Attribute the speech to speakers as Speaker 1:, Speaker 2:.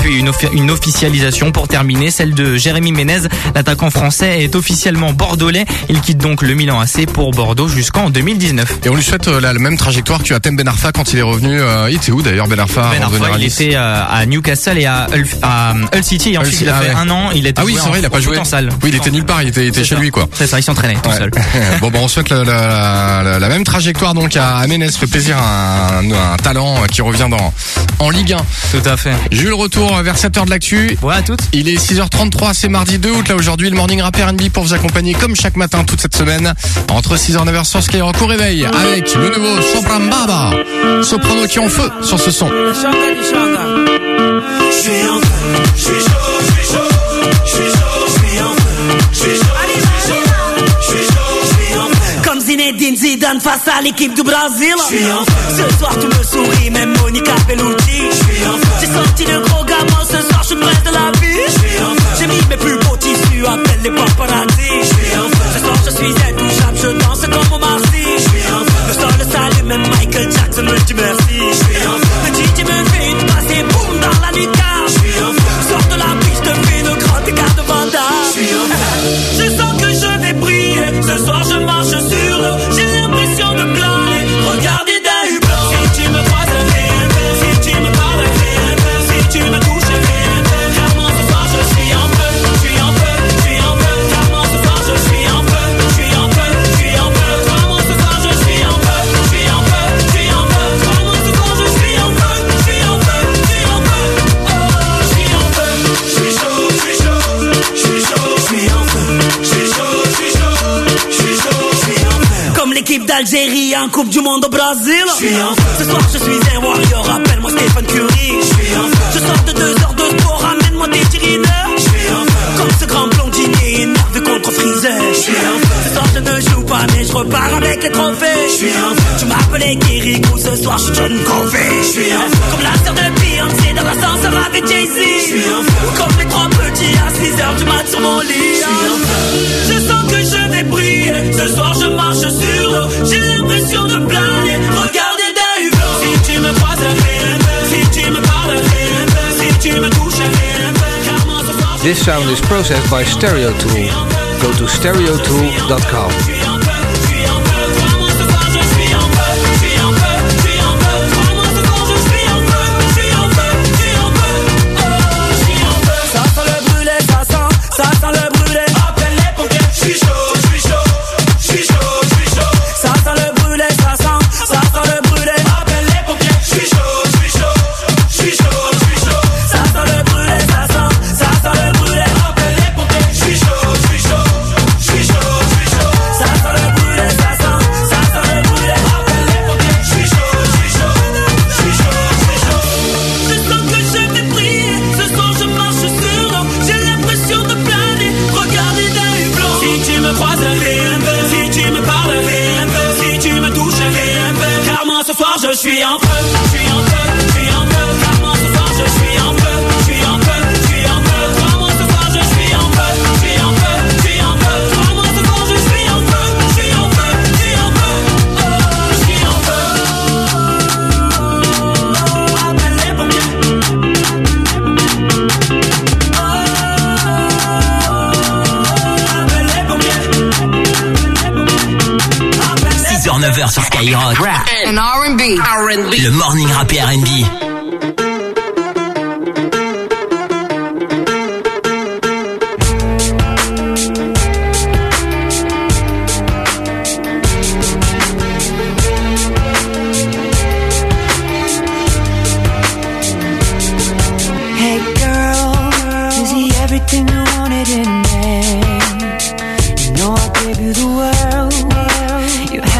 Speaker 1: puis une, une officialisation pour terminer, celle de Jérémy Ménez. L'attaquant français est officiellement bordelais. Il quitte donc le Milan AC pour Bordeaux jusqu'en 2019.
Speaker 2: Et on lui souhaite euh, la, la même trajectoire que Atem Ben Arfa quand il est revenu. euh, il était où d'ailleurs Ben Arfa
Speaker 1: Ben Arfa, il était euh, à Newcastle et à Hull, à Hull City. Et ensuite, il a
Speaker 2: ah
Speaker 1: fait
Speaker 2: ouais.
Speaker 1: un an. Il était
Speaker 2: Ah oui, c'est vrai, il a pas joué.
Speaker 1: en salle.
Speaker 2: Oui, il était nulle part, il était, il était
Speaker 1: C'est
Speaker 2: chez
Speaker 1: ça.
Speaker 2: lui quoi.
Speaker 1: C'est ça, il s'entraînait tout
Speaker 2: Ouais.
Speaker 1: seul.
Speaker 2: bon, bon, on souhaite la, la, la- la même trajectoire donc à, Ménez. Fait plaisir à un, un talent qui revient dans en Ligue 1.
Speaker 1: Tout à fait.
Speaker 2: Jules, retour vers 7h de l'actu.
Speaker 1: Voilà à toutes.
Speaker 2: Il est 6h33, c'est mardi 2 août. Là aujourd'hui, le Morning Rap R&B pour vous accompagner comme chaque matin toute cette semaine. Entre 6h et 9h sur Skyrock au réveil avec le nouveau Sopran Baba, soprano qui est en feu sur ce son.
Speaker 3: Comme Zinedine Zidane face à l'équipe du Brésil. Ce soir tu me souris, même Monica Bellucci D'Algérie en Coupe du Monde au Brésil. Je suis en feu. Ce soir je suis un warrior. Appelle-moi Stephen Curry. Je suis en feu. Je sors de deux heures de sport. Ramène-moi des cheerleaders Je suis en feu. Comme ce grand blondinier énervé contre Freezer. Je suis en feu. Ce soir je ne joue pas mais je repars avec les trophées. Je suis en feu. Tu m'appelais Kirikou. Ce soir je suis John Covey Je suis en feu. Comme la sœur de Beyoncé dans l'ascenseur avec Jay-Z. Je suis en feu. Ou comme les trois petits à 6 heures du mat sur mon lit Ce soir je marche sur l'eau. J'ai l'impression de planer. Regardez d'un hublot Si tu me croises Si tu me parles Si tu me touches rien Clairement ce soir je
Speaker 4: This sound is processed by Stereo Tool. Go to stereotool.com.
Speaker 3: je suis en feu Je suis en feu
Speaker 5: 9h sur Skyrock.
Speaker 6: and R&B.
Speaker 5: Le morning rap et R&B.
Speaker 7: Hey girl, is he everything you wanted in a